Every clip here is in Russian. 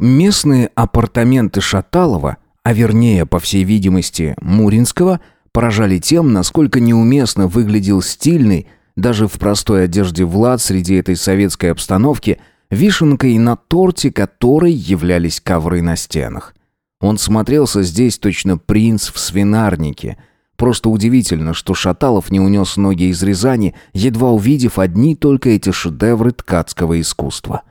Местные апартаменты Шаталова, а вернее, по всей видимости, Муринского, поражали тем, насколько неуместно выглядел стильный, даже в простой одежде Влад среди этой советской обстановки, вишенкой на торте которой являлись ковры на стенах. Он смотрелся здесь точно принц в свинарнике. Просто удивительно, что Шаталов не унес ноги из Рязани, едва увидев одни только эти шедевры ткацкого искусства.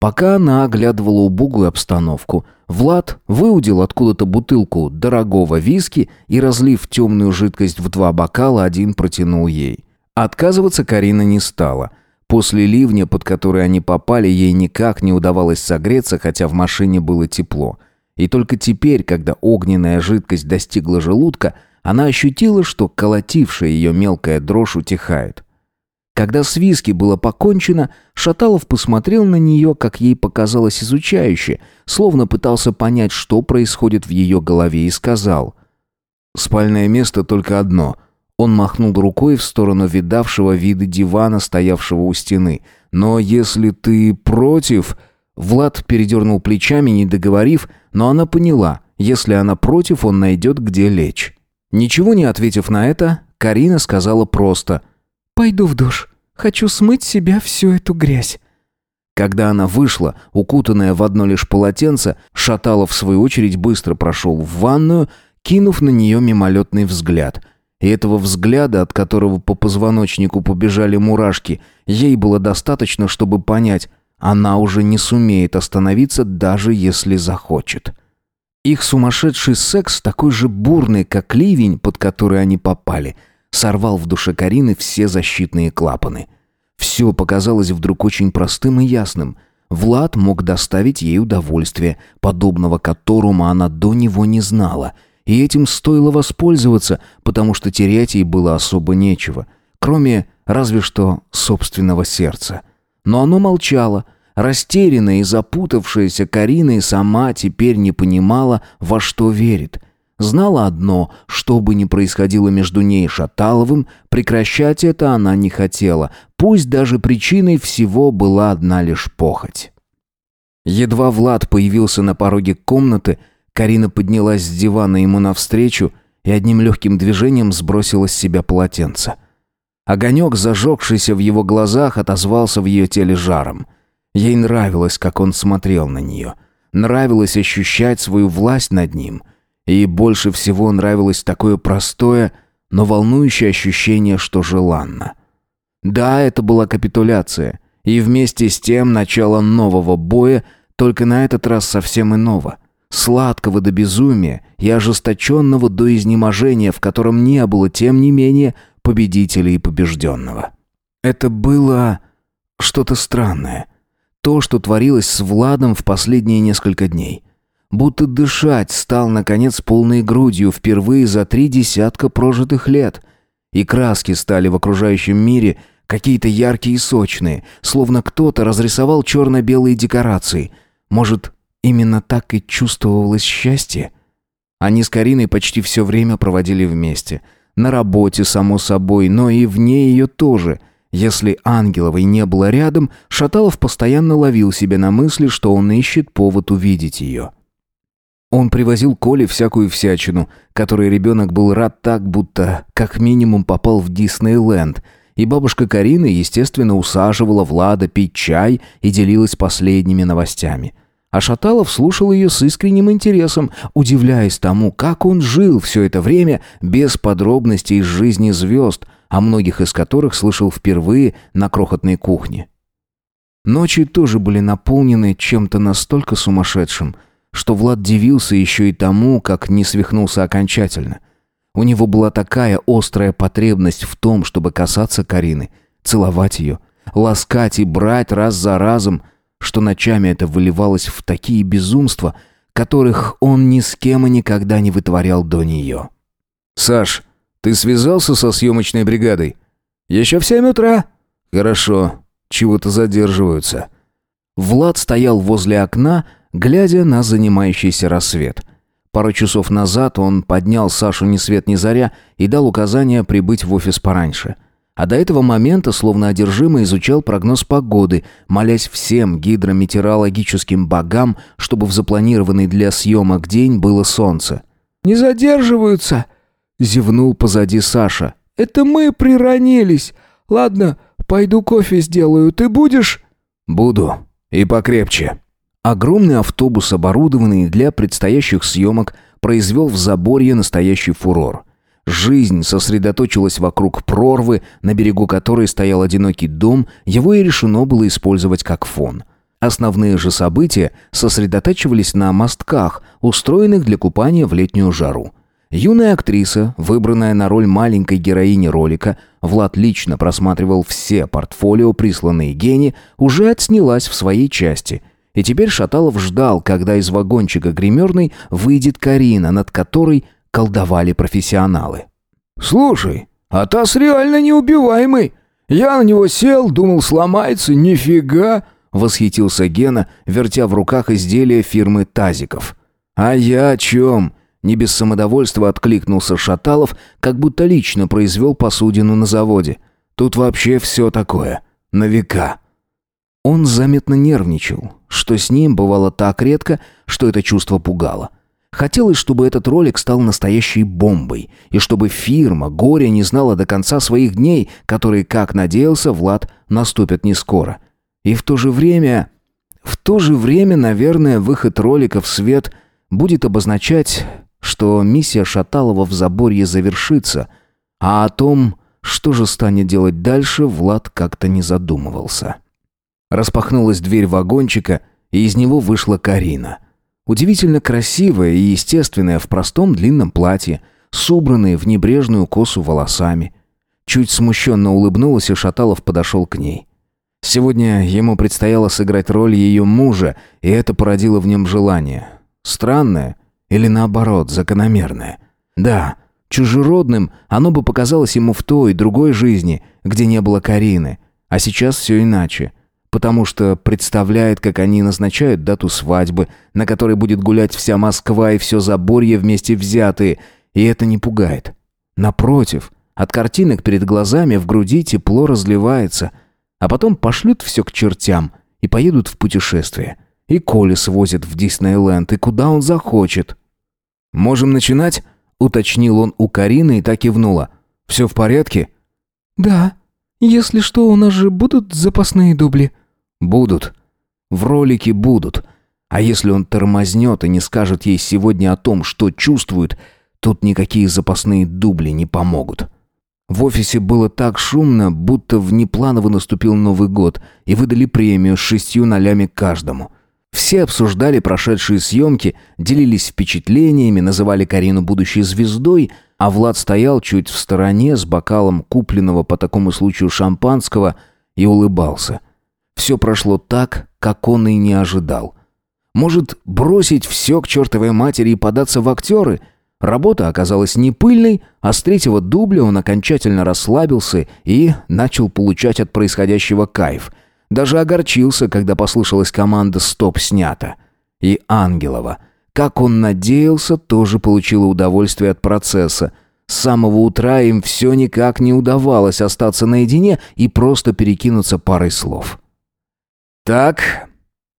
Пока она оглядывала убогую обстановку, Влад выудил откуда-то бутылку дорогого виски и, разлив темную жидкость в два бокала, один протянул ей. Отказываться Карина не стала. После ливня, под который они попали, ей никак не удавалось согреться, хотя в машине было тепло. И только теперь, когда огненная жидкость достигла желудка, она ощутила, что колотившая ее мелкая дрожь утихает. Когда с виски было покончено, Шаталов посмотрел на нее, как ей показалось изучающе, словно пытался понять, что происходит в ее голове, и сказал «Спальное место только одно». Он махнул рукой в сторону видавшего виды дивана, стоявшего у стены. «Но если ты против...» Влад передернул плечами, не договорив, но она поняла, если она против, он найдет, где лечь. Ничего не ответив на это, Карина сказала просто «Пойду в душ. Хочу смыть себя всю эту грязь». Когда она вышла, укутанная в одно лишь полотенце, Шаталов, в свою очередь, быстро прошел в ванную, кинув на нее мимолетный взгляд. И этого взгляда, от которого по позвоночнику побежали мурашки, ей было достаточно, чтобы понять, она уже не сумеет остановиться, даже если захочет. Их сумасшедший секс, такой же бурный, как ливень, под который они попали – сорвал в душе Карины все защитные клапаны. Все показалось вдруг очень простым и ясным. Влад мог доставить ей удовольствие, подобного которому она до него не знала, и этим стоило воспользоваться, потому что терять ей было особо нечего, кроме разве что собственного сердца. Но оно молчало, растерянная и запутавшаяся Карина и сама теперь не понимала, во что верит – Знала одно, что бы ни происходило между ней и Шаталовым, прекращать это она не хотела, пусть даже причиной всего была одна лишь похоть. Едва Влад появился на пороге комнаты, Карина поднялась с дивана ему навстречу и одним легким движением сбросила с себя полотенце. Огонек, зажегшийся в его глазах, отозвался в ее теле жаром. Ей нравилось, как он смотрел на нее. Нравилось ощущать свою власть над ним — и больше всего нравилось такое простое, но волнующее ощущение, что желанно. Да, это была капитуляция, и вместе с тем начало нового боя, только на этот раз совсем иного. Сладкого до безумия и ожесточенного до изнеможения, в котором не было, тем не менее, победителя и побежденного. Это было что-то странное. То, что творилось с Владом в последние несколько дней будто дышать стал, наконец, полной грудью впервые за три десятка прожитых лет. И краски стали в окружающем мире какие-то яркие и сочные, словно кто-то разрисовал черно-белые декорации. Может, именно так и чувствовалось счастье? Они с Кариной почти все время проводили вместе. На работе, само собой, но и вне ее тоже – если Ангеловой не было рядом, Шаталов постоянно ловил себя на мысли, что он ищет повод увидеть ее. Он привозил Коле всякую всячину, которой ребенок был рад так, будто как минимум попал в Диснейленд. И бабушка Карина, естественно, усаживала Влада пить чай и делилась последними новостями. А Шаталов слушал ее с искренним интересом, удивляясь тому, как он жил все это время без подробностей из жизни звезд, о многих из которых слышал впервые на крохотной кухне. Ночи тоже были наполнены чем-то настолько сумасшедшим – что Влад дивился еще и тому, как не свихнулся окончательно. У него была такая острая потребность в том, чтобы касаться Карины, целовать ее, ласкать и брать раз за разом, что ночами это выливалось в такие безумства, которых он ни с кем и никогда не вытворял до нее. «Саш, ты связался со съемочной бригадой?» «Еще в семь утра?» «Хорошо, чего-то задерживаются». Влад стоял возле окна, глядя на занимающийся рассвет. Пару часов назад он поднял Сашу ни свет ни заря и дал указание прибыть в офис пораньше. а до этого момента словно одержимо изучал прогноз погоды, молясь всем гидрометеорологическим богам, чтобы в запланированный для съемок день было солнце. «Не задерживаются!» — зевнул позади Саша. «Это мы приронились. Ладно, пойду кофе сделаю. Ты будешь?» «Буду. И покрепче». Огромный автобус, оборудованный для предстоящих съемок, произвел в заборье настоящий фурор. Жизнь сосредоточилась вокруг прорвы, на берегу которой стоял одинокий дом, его и решено было использовать как фон. Основные же события сосредотачивались на мостках, устроенных для купания в летнюю жару. Юная актриса, выбранная на роль маленькой героини ролика, Влад лично просматривал все портфолио, присланные Гене, уже отснялась в своей части. И теперь Шаталов ждал, когда из вагончика гримерной выйдет Карина, над которой – колдовали профессионалы. «Слушай, а таз реально неубиваемый. Я на него сел, думал, сломается, нифига!» Восхитился Гена, вертя в руках изделие фирмы Тазиков. «А я о чем?» Не без самодовольства откликнулся Шаталов, как будто лично произвел посудину на заводе. «Тут вообще все такое. На века». Он заметно нервничал, что с ним бывало так редко, что это чувство пугало. Хотелось, чтобы этот ролик стал настоящей бомбой, и чтобы фирма горе не знала до конца своих дней, которые, как надеялся Влад, наступят не скоро. И в то же время... В то же время, наверное, выход ролика в свет будет обозначать, что миссия Шаталова в Заборье завершится, а о том, что же станет делать дальше, Влад как-то не задумывался. Распахнулась дверь вагончика, и из него вышла Карина — Удивительно красивая и естественная в простом длинном платье, с убранной в небрежную косу волосами. Чуть смущенно улыбнулась, и Шаталов подошел к ней. Сегодня ему предстояло сыграть роль ее мужа, и это породило в нем желание. Странное или наоборот, закономерное. Да, чужеродным оно бы показалось ему в той, другой жизни, где не было Карины. А сейчас все иначе потому что представляет, как они назначают дату свадьбы, на которой будет гулять вся Москва и все Заборье вместе взятые, и это не пугает. Напротив, от картинок перед глазами в груди тепло разливается, а потом пошлют все к чертям и поедут в путешествие. И Коля свозит в Диснейленд, и куда он захочет. «Можем начинать?» — уточнил он у Карины и так кивнула. «Все в порядке?» «Да», «Если что, у нас же будут запасные дубли?» «Будут. В ролике будут. А если он тормознет и не скажет ей сегодня о том, что чувствует, тут никакие запасные дубли не помогут». В офисе было так шумно, будто внепланово наступил Новый год и выдали премию с шестью нолями каждому. Все обсуждали прошедшие съемки, делились впечатлениями, называли Карину будущей звездой – а Влад стоял чуть в стороне с бокалом купленного по такому случаю шампанского и улыбался. Все прошло так, как он и не ожидал. Может, бросить все к чертовой матери и податься в актеры? Работа оказалась не пыльной, а с третьего дубля он окончательно расслабился и начал получать от происходящего кайф. Даже огорчился, когда послышалась команда «Стоп, снято». И Ангелова – как он надеялся, тоже получила удовольствие от процесса. С самого утра им все никак не удавалось остаться наедине и просто перекинуться парой слов. «Так,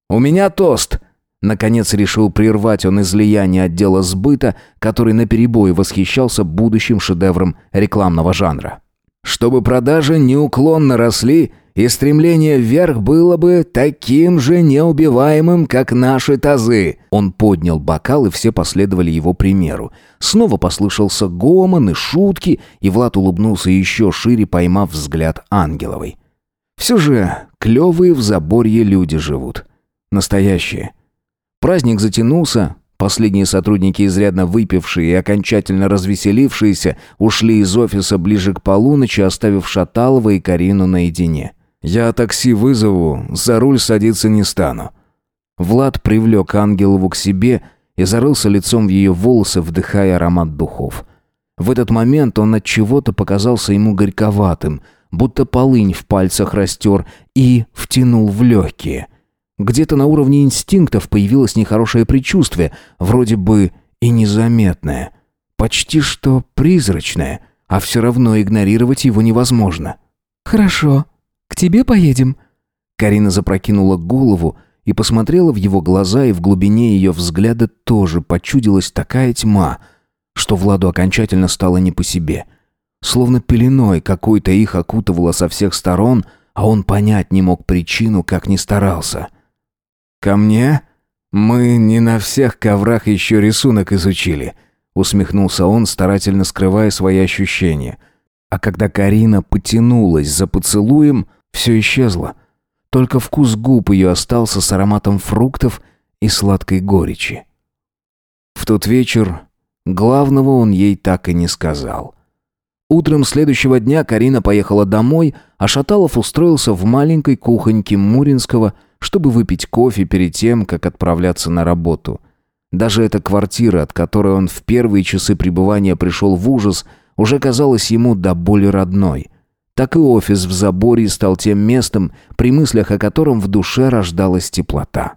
у меня тост», Наконец решил прервать он излияние отдела сбыта, который наперебой восхищался будущим шедевром рекламного жанра. «Чтобы продажи неуклонно росли, и стремление вверх было бы таким же неубиваемым, как наши тазы. Он поднял бокал, и все последовали его примеру. Снова послышался гомон и шутки, и Влад улыбнулся еще шире, поймав взгляд Ангеловой. Все же клевые в заборье люди живут. Настоящие. Праздник затянулся, Последние сотрудники, изрядно выпившие и окончательно развеселившиеся, ушли из офиса ближе к полуночи, оставив Шаталова и Карину наедине. Я такси вызову, за руль садиться не стану». Влад привлек Ангелову к себе и зарылся лицом в ее волосы, вдыхая аромат духов. В этот момент он от чего-то показался ему горьковатым, будто полынь в пальцах растер и втянул в легкие. Где-то на уровне инстинктов появилось нехорошее предчувствие, вроде бы и незаметное, почти что призрачное, а все равно игнорировать его невозможно. «Хорошо. К тебе поедем?» Карина запрокинула голову и посмотрела в его глаза, и в глубине ее взгляда тоже почудилась такая тьма, что Владу окончательно стало не по себе. Словно пеленой какой-то их окутывало со всех сторон, а он понять не мог причину, как ни старался. «Ко мне? Мы не на всех коврах еще рисунок изучили», усмехнулся он, старательно скрывая свои ощущения. А когда Карина потянулась за поцелуем, все исчезло. Только вкус губ ее остался с ароматом фруктов и сладкой горечи. В тот вечер главного он ей так и не сказал. Утром следующего дня Карина поехала домой, а Шаталов устроился в маленькой кухоньке Муринского, чтобы выпить кофе перед тем, как отправляться на работу. Даже эта квартира, от которой он в первые часы пребывания пришел в ужас, уже казалась ему до боли родной. Так и офис в заборе стал тем местом, при мыслях о котором в душе рождалась теплота.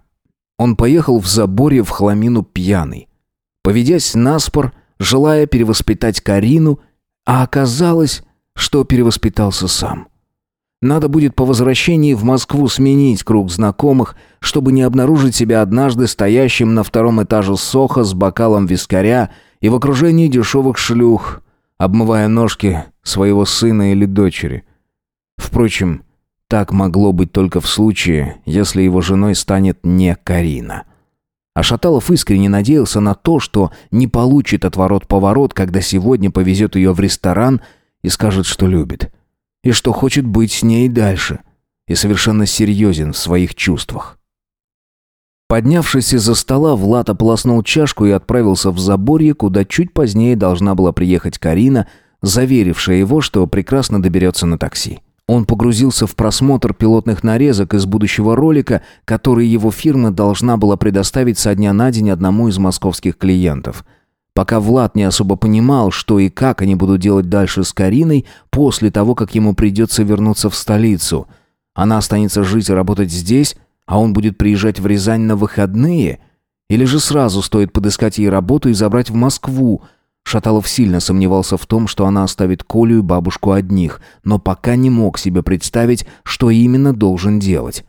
Он поехал в заборе в хламину пьяный. Поведясь наспор, желая перевоспитать Карину, а оказалось, что перевоспитался сам. Надо будет по возвращении в Москву сменить круг знакомых, чтобы не обнаружить себя однажды стоящим на втором этаже Соха с бокалом вискаря и в окружении дешевых шлюх, обмывая ножки своего сына или дочери. Впрочем, так могло быть только в случае, если его женой станет не Карина. А Шаталов искренне надеялся на то, что не получит отворот-поворот, когда сегодня повезет ее в ресторан и скажет, что любит и что хочет быть с ней дальше, и совершенно серьезен в своих чувствах. Поднявшись из-за стола, Влад ополоснул чашку и отправился в заборье, куда чуть позднее должна была приехать Карина, заверившая его, что прекрасно доберется на такси. Он погрузился в просмотр пилотных нарезок из будущего ролика, который его фирма должна была предоставить со дня на день одному из московских клиентов – Пока Влад не особо понимал, что и как они будут делать дальше с Кариной после того, как ему придется вернуться в столицу. Она останется жить и работать здесь, а он будет приезжать в Рязань на выходные? Или же сразу стоит подыскать ей работу и забрать в Москву? Шаталов сильно сомневался в том, что она оставит Колю и бабушку одних, но пока не мог себе представить, что именно должен делать.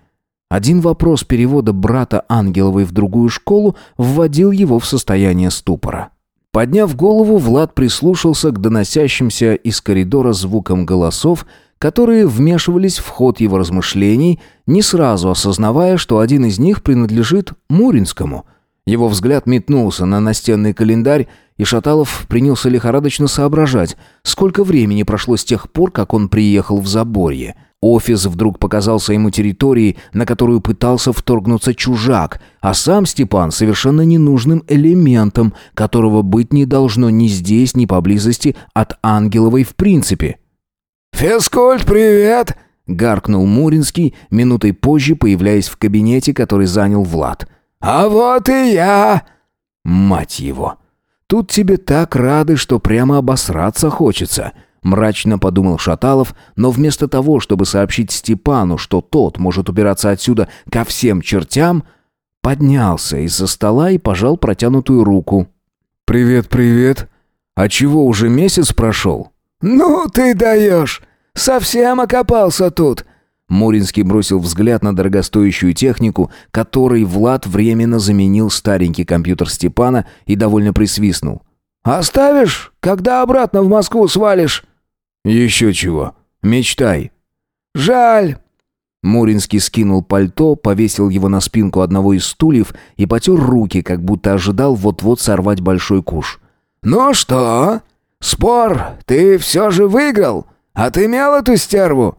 Один вопрос перевода брата Ангеловой в другую школу вводил его в состояние ступора. Подняв голову, Влад прислушался к доносящимся из коридора звукам голосов, которые вмешивались в ход его размышлений, не сразу осознавая, что один из них принадлежит Муринскому. Его взгляд метнулся на настенный календарь, и Шаталов принялся лихорадочно соображать, сколько времени прошло с тех пор, как он приехал в Заборье. Офис вдруг показался ему территорией, на которую пытался вторгнуться чужак, а сам Степан совершенно ненужным элементом, которого быть не должно ни здесь, ни поблизости от Ангеловой в принципе. «Физкульт, привет!» — гаркнул Муринский, минутой позже появляясь в кабинете, который занял Влад. «А вот и я!» «Мать его! Тут тебе так рады, что прямо обосраться хочется!» Мрачно подумал Шаталов, но вместо того, чтобы сообщить Степану, что тот может убираться отсюда ко всем чертям, поднялся из-за стола и пожал протянутую руку. «Привет, привет. А чего, уже месяц прошел?» «Ну ты даешь! Совсем окопался тут!» Муринский бросил взгляд на дорогостоящую технику, которой Влад временно заменил старенький компьютер Степана и довольно присвистнул. «Оставишь, когда обратно в Москву свалишь?» «Еще чего. Мечтай». «Жаль». Муринский скинул пальто, повесил его на спинку одного из стульев и потер руки, как будто ожидал вот-вот сорвать большой куш. «Ну что? Спор ты все же выиграл? Отымел эту стерву?»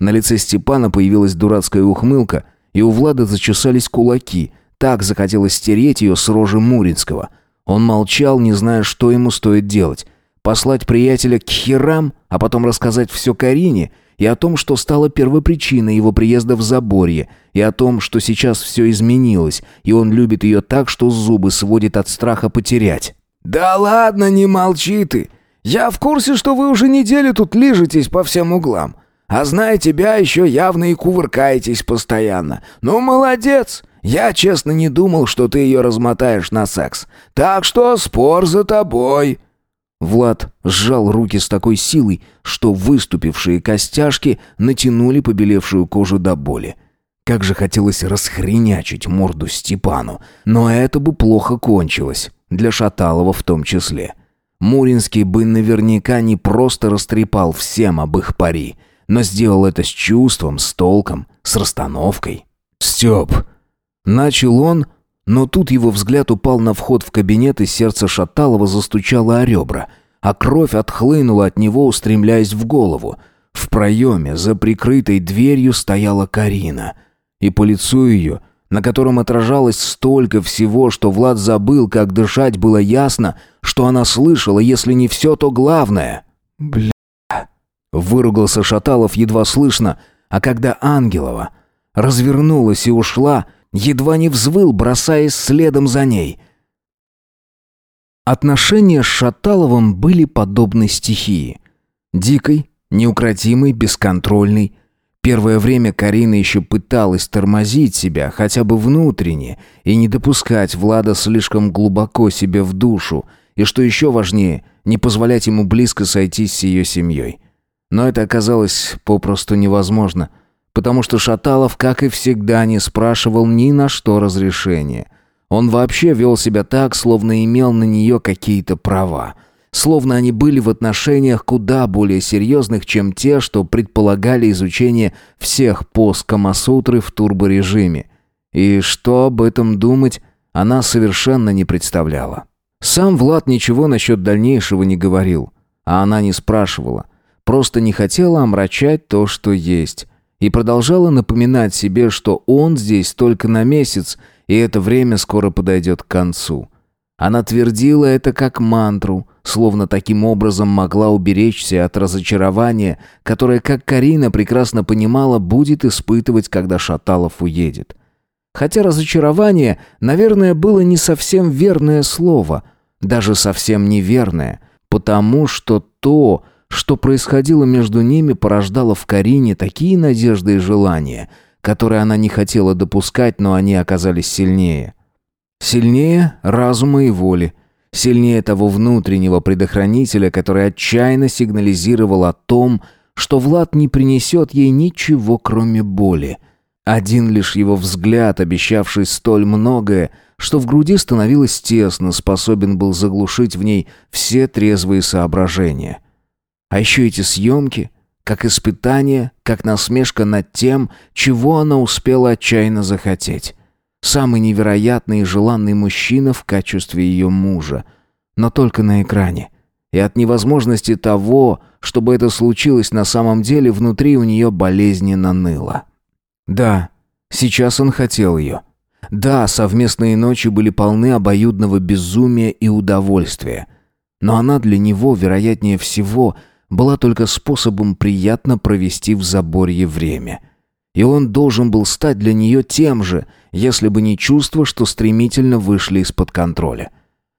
На лице Степана появилась дурацкая ухмылка, и у Влада зачесались кулаки. Так захотелось стереть ее с рожи Муринского. Он молчал, не зная, что ему стоит делать. Послать приятеля к херам, а потом рассказать все Карине и о том, что стало первопричиной его приезда в Заборье, и о том, что сейчас все изменилось, и он любит ее так, что зубы сводит от страха потерять. «Да ладно, не молчи ты! Я в курсе, что вы уже неделю тут лижетесь по всем углам. А зная тебя, еще явно и кувыркаетесь постоянно. Ну, молодец! Я, честно, не думал, что ты ее размотаешь на секс. Так что спор за тобой!» Влад сжал руки с такой силой, что выступившие костяшки натянули побелевшую кожу до боли. Как же хотелось расхренячить морду Степану, но это бы плохо кончилось, для Шаталова в том числе. Муринский бы наверняка не просто растрепал всем об их пари, но сделал это с чувством, с толком, с расстановкой. «Степ!» Начал он, но тут его взгляд упал на вход в кабинет, и сердце Шаталова застучало о ребра, а кровь отхлынула от него, устремляясь в голову. В проеме, за прикрытой дверью, стояла Карина. И по лицу ее, на котором отражалось столько всего, что Влад забыл, как дышать, было ясно, что она слышала, если не все, то главное. «Бля...» Выругался Шаталов едва слышно, а когда Ангелова развернулась и ушла, едва не взвыл, бросаясь следом за ней. Отношения с Шаталовым были подобны стихии. Дикой, неукротимой, бесконтрольной. Первое время Карина еще пыталась тормозить себя, хотя бы внутренне, и не допускать Влада слишком глубоко себе в душу, и, что еще важнее, не позволять ему близко сойтись с ее семьей. Но это оказалось попросту невозможно – потому что Шаталов, как и всегда, не спрашивал ни на что разрешения. Он вообще вел себя так, словно имел на нее какие-то права. Словно они были в отношениях куда более серьезных, чем те, что предполагали изучение всех пост Камасутры в турборежиме. И что об этом думать, она совершенно не представляла. Сам Влад ничего насчет дальнейшего не говорил, а она не спрашивала. Просто не хотела омрачать то, что есть и продолжала напоминать себе, что он здесь только на месяц, и это время скоро подойдет к концу. Она твердила это как мантру, словно таким образом могла уберечься от разочарования, которое, как Карина прекрасно понимала, будет испытывать, когда Шаталов уедет. Хотя разочарование, наверное, было не совсем верное слово, даже совсем неверное, потому что то, что происходило между ними, порождало в Карине такие надежды и желания, которые она не хотела допускать, но они оказались сильнее. Сильнее разума и воли, сильнее того внутреннего предохранителя, который отчаянно сигнализировал о том, что Влад не принесет ей ничего, кроме боли. Один лишь его взгляд, обещавший столь многое, что в груди становилось тесно, способен был заглушить в ней все трезвые соображения — а еще эти съемки, как испытание, как насмешка над тем, чего она успела отчаянно захотеть. Самый невероятный и желанный мужчина в качестве ее мужа. Но только на экране. И от невозможности того, чтобы это случилось на самом деле, внутри у нее болезненно ныло. Да, сейчас он хотел ее. Да, совместные ночи были полны обоюдного безумия и удовольствия. Но она для него, вероятнее всего, была только способом приятно провести в заборье время. И он должен был стать для нее тем же, если бы не чувства, что стремительно вышли из-под контроля.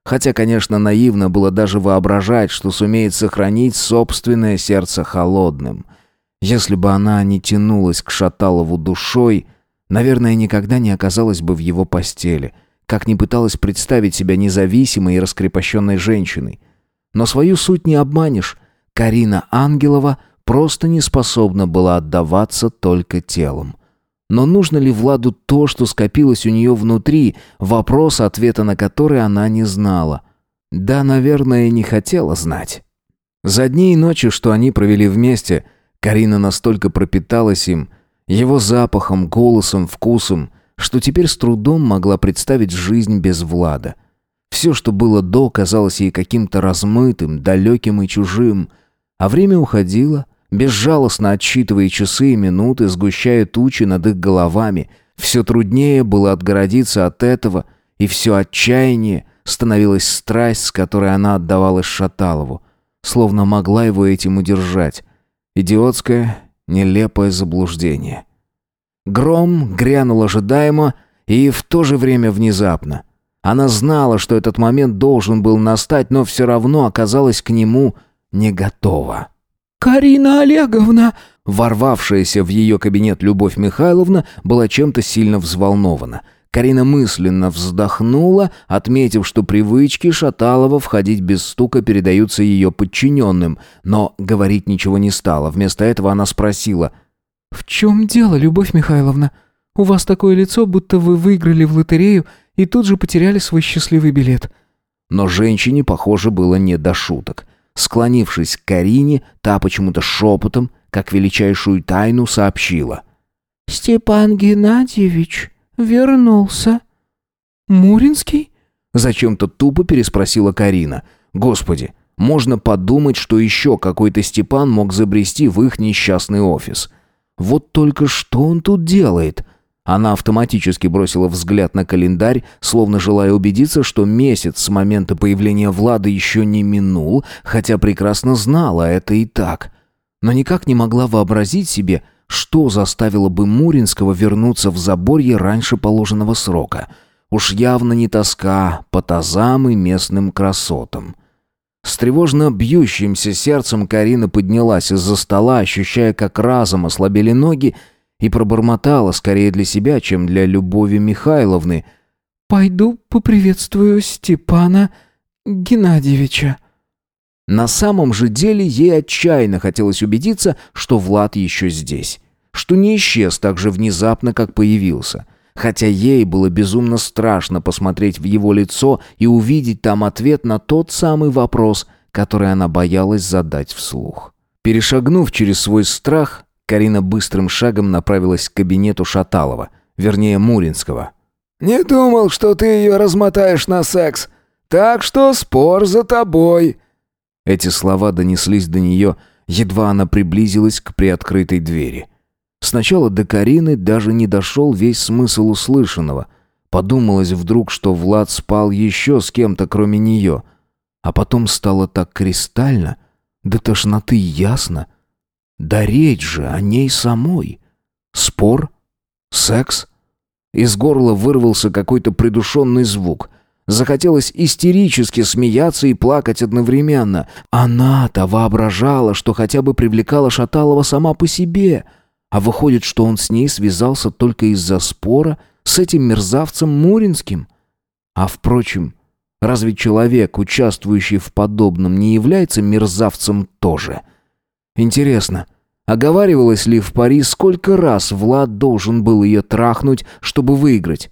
Хотя, конечно, наивно было даже воображать, что сумеет сохранить собственное сердце холодным. Если бы она не тянулась к Шаталову душой, наверное, никогда не оказалась бы в его постели, как не пыталась представить себя независимой и раскрепощенной женщиной. Но свою суть не обманешь, Карина Ангелова просто не способна была отдаваться только телом. Но нужно ли Владу то, что скопилось у нее внутри, вопрос, ответа на который она не знала? Да, наверное, не хотела знать. За дни и ночи, что они провели вместе, Карина настолько пропиталась им, его запахом, голосом, вкусом, что теперь с трудом могла представить жизнь без Влада. Все, что было до, казалось ей каким-то размытым, далеким и чужим – а время уходило, безжалостно отсчитывая часы и минуты, сгущая тучи над их головами. Все труднее было отгородиться от этого, и все отчаяние становилась страсть, с которой она отдавалась Шаталову, словно могла его этим удержать. Идиотское, нелепое заблуждение. Гром грянул ожидаемо и в то же время внезапно. Она знала, что этот момент должен был настать, но все равно оказалась к нему не готова. «Карина Олеговна!» Ворвавшаяся в ее кабинет Любовь Михайловна была чем-то сильно взволнована. Карина мысленно вздохнула, отметив, что привычки Шаталова входить без стука передаются ее подчиненным, но говорить ничего не стала. Вместо этого она спросила. «В чем дело, Любовь Михайловна? У вас такое лицо, будто вы выиграли в лотерею и тут же потеряли свой счастливый билет». Но женщине, похоже, было не до шуток. Склонившись к Карине, та почему-то шепотом, как величайшую тайну, сообщила. «Степан Геннадьевич вернулся». «Муринский?» Зачем-то тупо переспросила Карина. «Господи, можно подумать, что еще какой-то Степан мог забрести в их несчастный офис. Вот только что он тут делает?» Она автоматически бросила взгляд на календарь, словно желая убедиться, что месяц с момента появления Влада еще не минул, хотя прекрасно знала это и так. Но никак не могла вообразить себе, что заставило бы Муринского вернуться в Заборье раньше положенного срока? Уж явно не тоска по тазам и местным красотам. С тревожно бьющимся сердцем Карина поднялась из-за стола, ощущая, как разом ослабели ноги, и пробормотала скорее для себя, чем для Любови Михайловны. «Пойду поприветствую Степана Геннадьевича». На самом же деле ей отчаянно хотелось убедиться, что Влад еще здесь. Что не исчез так же внезапно, как появился. Хотя ей было безумно страшно посмотреть в его лицо и увидеть там ответ на тот самый вопрос, который она боялась задать вслух. Перешагнув через свой страх, Карина быстрым шагом направилась к кабинету Шаталова, вернее Муринского. «Не думал, что ты ее размотаешь на секс. Так что спор за тобой», эти слова донеслись до нее, едва она приблизилась к приоткрытой двери. Сначала до Карины даже не дошел весь смысл услышанного. Подумалось вдруг, что Влад спал еще с кем-то, кроме нее. А потом стало так кристально, да тошноты ясно. Да речь же о ней самой. Спор? Секс? Из горла вырвался какой-то придушенный звук — Захотелось истерически смеяться и плакать одновременно. Она-то воображала, что хотя бы привлекала Шаталова сама по себе. А выходит, что он с ней связался только из-за спора с этим мерзавцем Муринским. А впрочем, разве человек, участвующий в подобном, не является мерзавцем тоже? Интересно, оговаривалось ли в пари, сколько раз Влад должен был ее трахнуть, чтобы выиграть?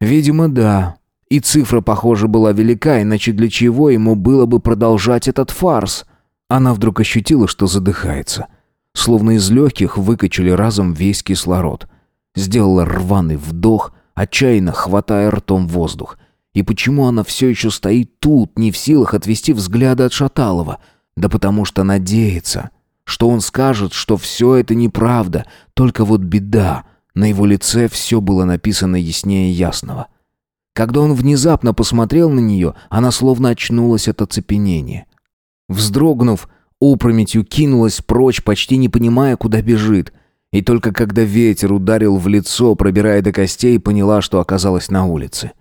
Видимо, да. И цифра, похоже, была велика, иначе для чего ему было бы продолжать этот фарс? Она вдруг ощутила, что задыхается. Словно из легких выкачали разом весь кислород. Сделала рваный вдох, отчаянно хватая ртом воздух. И почему она все еще стоит тут, не в силах отвести взгляда от Шаталова? Да потому что надеется, что он скажет, что все это неправда, только вот беда. На его лице все было написано яснее ясного. Когда он внезапно посмотрел на нее, она словно очнулась от оцепенения. Вздрогнув, опрометью кинулась прочь, почти не понимая, куда бежит. И только когда ветер ударил в лицо, пробирая до костей, поняла, что оказалась на улице.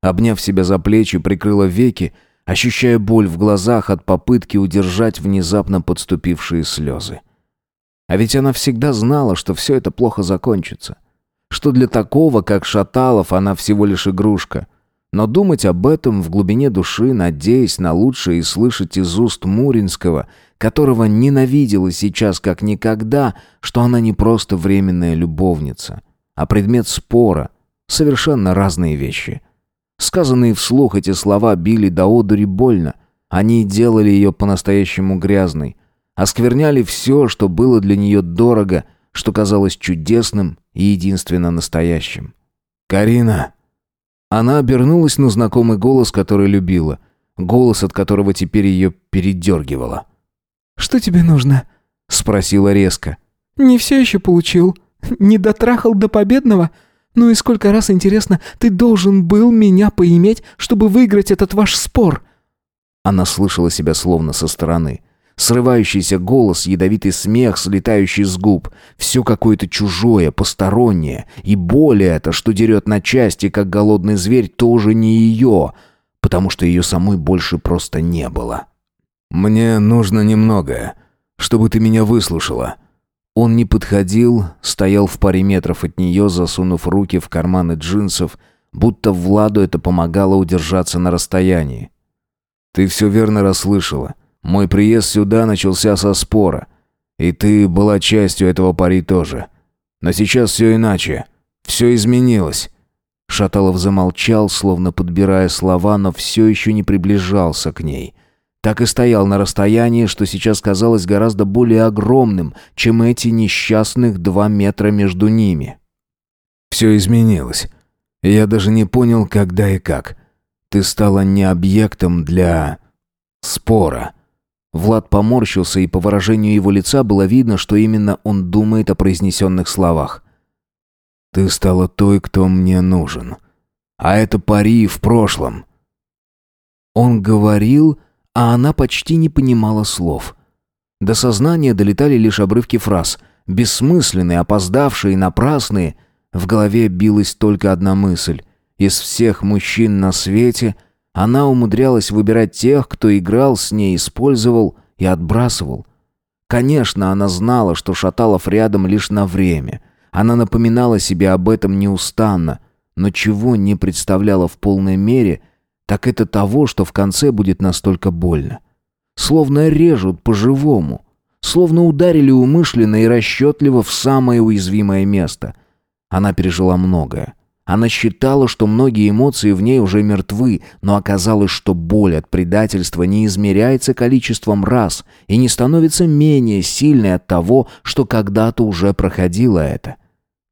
Обняв себя за плечи, прикрыла веки, ощущая боль в глазах от попытки удержать внезапно подступившие слезы. А ведь она всегда знала, что все это плохо закончится что для такого, как Шаталов, она всего лишь игрушка. Но думать об этом в глубине души, надеясь на лучшее и слышать из уст Муринского, которого ненавидела сейчас как никогда, что она не просто временная любовница, а предмет спора, совершенно разные вещи. Сказанные вслух эти слова били до одури больно, они делали ее по-настоящему грязной, оскверняли все, что было для нее дорого, что казалось чудесным и единственно настоящим. «Карина!» Она обернулась на знакомый голос, который любила. Голос, от которого теперь ее передергивало. «Что тебе нужно?» — спросила резко. «Не все еще получил. Не дотрахал до победного. Ну и сколько раз, интересно, ты должен был меня поиметь, чтобы выиграть этот ваш спор?» Она слышала себя словно со стороны. Срывающийся голос, ядовитый смех, слетающий с губ. Все какое-то чужое, постороннее. И более это, что дерет на части, как голодный зверь, тоже не ее, потому что ее самой больше просто не было. «Мне нужно немного, чтобы ты меня выслушала». Он не подходил, стоял в паре метров от нее, засунув руки в карманы джинсов, будто Владу это помогало удержаться на расстоянии. «Ты все верно расслышала. Мой приезд сюда начался со спора. И ты была частью этого пари тоже. Но сейчас все иначе. Все изменилось». Шаталов замолчал, словно подбирая слова, но все еще не приближался к ней. Так и стоял на расстоянии, что сейчас казалось гораздо более огромным, чем эти несчастных два метра между ними. «Все изменилось. Я даже не понял, когда и как. Ты стала не объектом для... спора». Влад поморщился, и по выражению его лица было видно, что именно он думает о произнесенных словах. «Ты стала той, кто мне нужен. А это пари в прошлом». Он говорил, а она почти не понимала слов. До сознания долетали лишь обрывки фраз, бессмысленные, опоздавшие, напрасные. В голове билась только одна мысль. Из всех мужчин на свете – она умудрялась выбирать тех, кто играл с ней, использовал и отбрасывал. Конечно, она знала, что Шаталов рядом лишь на время. Она напоминала себе об этом неустанно, но чего не представляла в полной мере, так это того, что в конце будет настолько больно. Словно режут по-живому, словно ударили умышленно и расчетливо в самое уязвимое место. Она пережила многое. Она считала, что многие эмоции в ней уже мертвы, но оказалось, что боль от предательства не измеряется количеством раз и не становится менее сильной от того, что когда-то уже проходило это.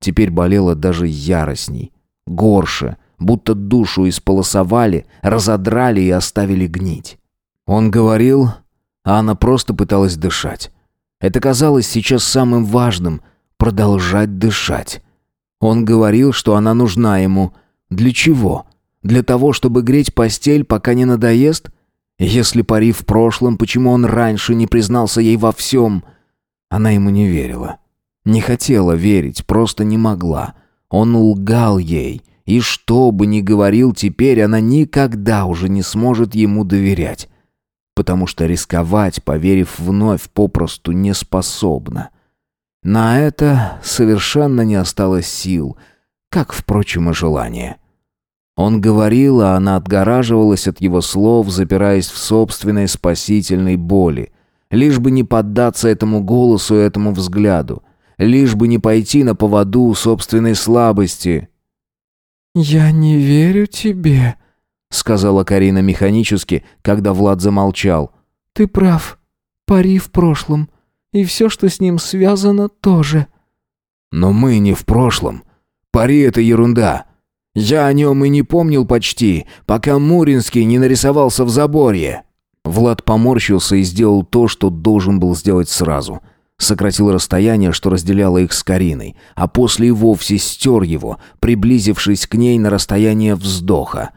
Теперь болела даже яростней, горше, будто душу исполосовали, разодрали и оставили гнить. Он говорил, а она просто пыталась дышать. Это казалось сейчас самым важным — продолжать дышать. Он говорил, что она нужна ему. Для чего? Для того, чтобы греть постель, пока не надоест? Если пари в прошлом, почему он раньше не признался ей во всем? Она ему не верила. Не хотела верить, просто не могла. Он лгал ей, и что бы ни говорил теперь, она никогда уже не сможет ему доверять. Потому что рисковать, поверив вновь, попросту не способна. На это совершенно не осталось сил, как, впрочем, и желания. Он говорил, а она отгораживалась от его слов, запираясь в собственной спасительной боли, лишь бы не поддаться этому голосу и этому взгляду, лишь бы не пойти на поводу собственной слабости. «Я не верю тебе», — сказала Карина механически, когда Влад замолчал. «Ты прав. Пари в прошлом. И все, что с ним связано, тоже. Но мы не в прошлом. Пари — это ерунда. Я о нем и не помнил почти, пока Муринский не нарисовался в заборе. Влад поморщился и сделал то, что должен был сделать сразу. Сократил расстояние, что разделяло их с Кариной, а после и вовсе стер его, приблизившись к ней на расстояние вздоха.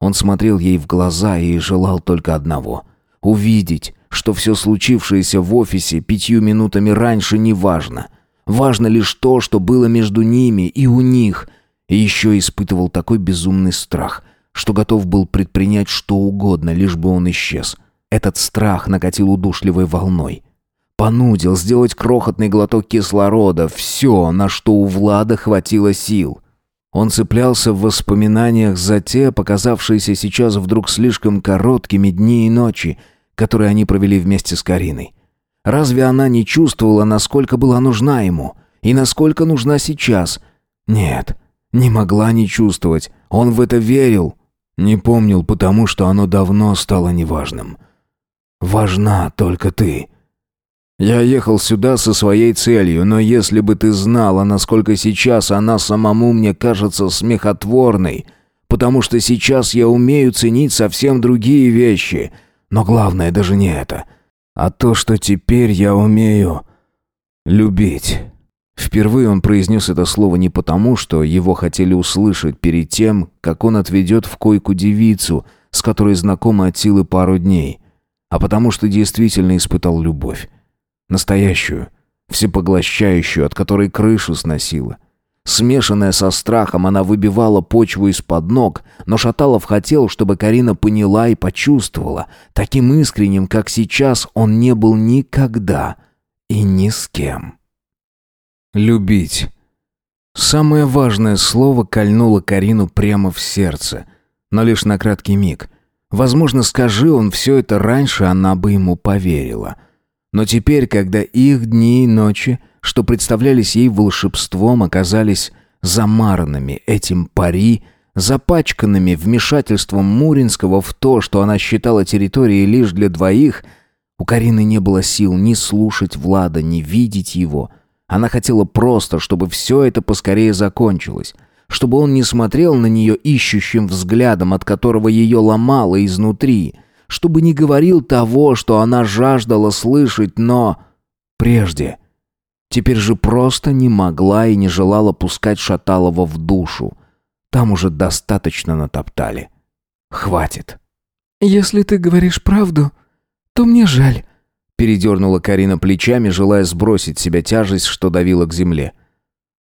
Он смотрел ей в глаза и желал только одного — увидеть, что все случившееся в офисе пятью минутами раньше не важно. Важно лишь то, что было между ними и у них. И еще испытывал такой безумный страх, что готов был предпринять что угодно, лишь бы он исчез. Этот страх накатил удушливой волной. Понудил сделать крохотный глоток кислорода, все, на что у Влада хватило сил. Он цеплялся в воспоминаниях за те, показавшиеся сейчас вдруг слишком короткими дни и ночи, который они провели вместе с Кариной. Разве она не чувствовала, насколько была нужна ему? И насколько нужна сейчас? Нет, не могла не чувствовать. Он в это верил. Не помнил, потому что оно давно стало неважным. Важна только ты. Я ехал сюда со своей целью, но если бы ты знала, насколько сейчас она самому мне кажется смехотворной, потому что сейчас я умею ценить совсем другие вещи — но главное даже не это, а то, что теперь я умею любить. Впервые он произнес это слово не потому, что его хотели услышать перед тем, как он отведет в койку девицу, с которой знакомы от силы пару дней, а потому что действительно испытал любовь. Настоящую, всепоглощающую, от которой крышу сносило. Смешанная со страхом, она выбивала почву из-под ног, но Шаталов хотел, чтобы Карина поняла и почувствовала. Таким искренним, как сейчас, он не был никогда и ни с кем. Любить. Самое важное слово кольнуло Карину прямо в сердце, но лишь на краткий миг. Возможно, скажи он все это раньше, она бы ему поверила. Но теперь, когда их дни и ночи, что представлялись ей волшебством, оказались замаранными этим пари, запачканными вмешательством Муринского в то, что она считала территорией лишь для двоих, у Карины не было сил ни слушать Влада, ни видеть его. Она хотела просто, чтобы все это поскорее закончилось, чтобы он не смотрел на нее ищущим взглядом, от которого ее ломало изнутри, чтобы не говорил того, что она жаждала слышать, но... прежде... Теперь же просто не могла и не желала пускать Шаталова в душу. Там уже достаточно натоптали. Хватит. «Если ты говоришь правду, то мне жаль», — передернула Карина плечами, желая сбросить с себя тяжесть, что давила к земле.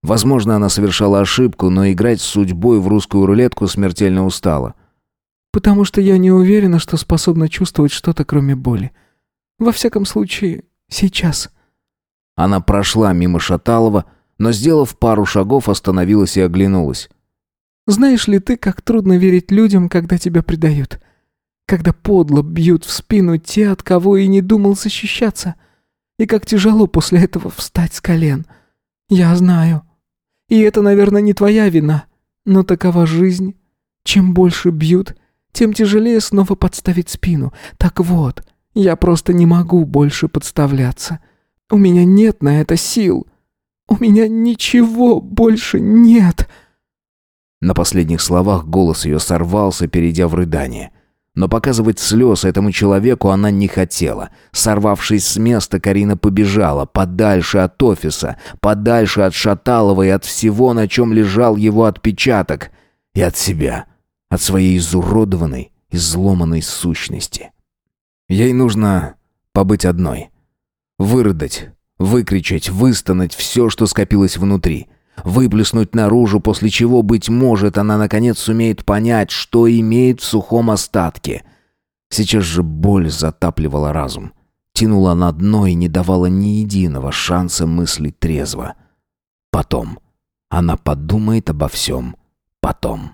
Возможно, она совершала ошибку, но играть с судьбой в русскую рулетку смертельно устала. «Потому что я не уверена, что способна чувствовать что-то, кроме боли. Во всяком случае, сейчас». Она прошла мимо Шаталова, но, сделав пару шагов, остановилась и оглянулась. Знаешь ли ты, как трудно верить людям, когда тебя предают? Когда подло бьют в спину те, от кого и не думал защищаться? И как тяжело после этого встать с колен? Я знаю. И это, наверное, не твоя вина, но такова жизнь. Чем больше бьют, тем тяжелее снова подставить спину. Так вот, я просто не могу больше подставляться. У меня нет на это сил. У меня ничего больше нет». На последних словах голос ее сорвался, перейдя в рыдание. Но показывать слез этому человеку она не хотела. Сорвавшись с места, Карина побежала подальше от офиса, подальше от Шаталова и от всего, на чем лежал его отпечаток. И от себя, от своей изуродованной, изломанной сущности. Ей нужно побыть одной. Вырыдать, выкричать, выстонать все, что скопилось внутри — выплеснуть наружу, после чего, быть может, она наконец сумеет понять, что имеет в сухом остатке. Сейчас же боль затапливала разум, тянула на дно и не давала ни единого шанса мыслить трезво. Потом. Она подумает обо всем. Потом.